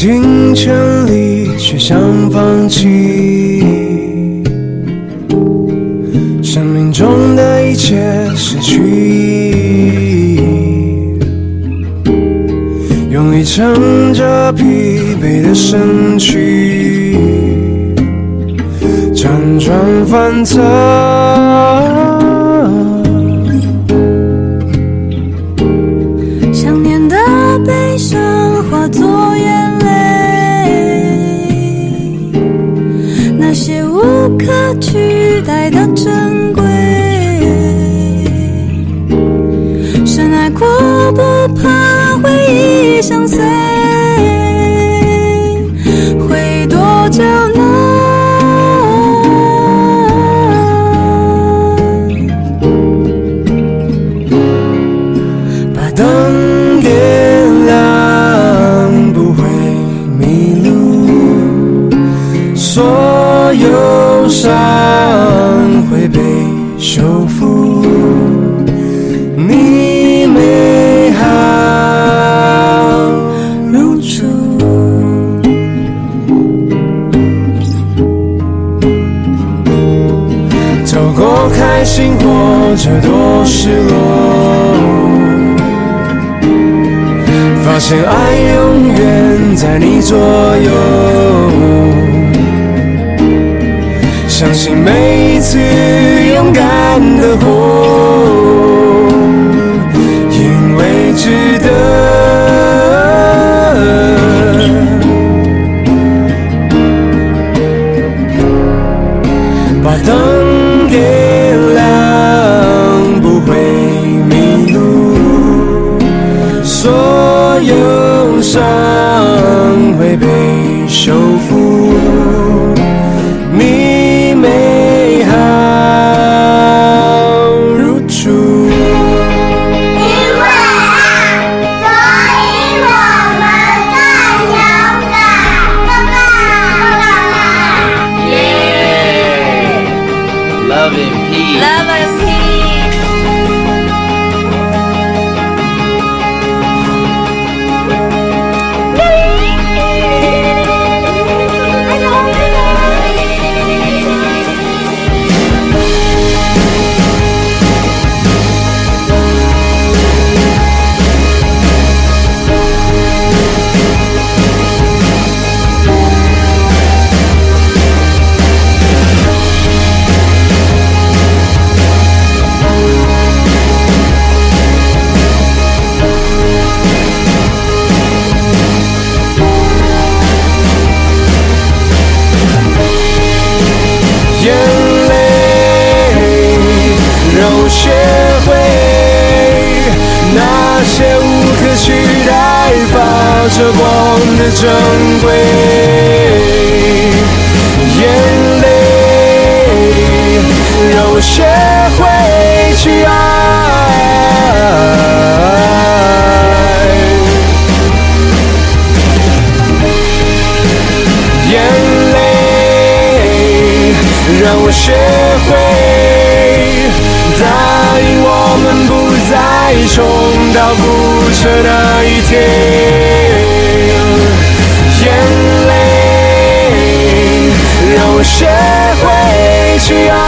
尽全力，却想放弃。生命中的一切失去意义，用力撑着疲惫的身躯，辗转反侧。的珍贵，深爱过不怕回忆相随，开心或者多失落。发现爱永远在你左右，相信每一次勇敢的活，因为值得。把灯伤会被修复，你美好如初。因为爱，所以我们更勇敢，更棒，更棒！耶！Love and 着光的珍贵。眼泪，让我学会去爱。眼泪，让我学会答应我们不再重蹈覆辙那一天。我学会去爱。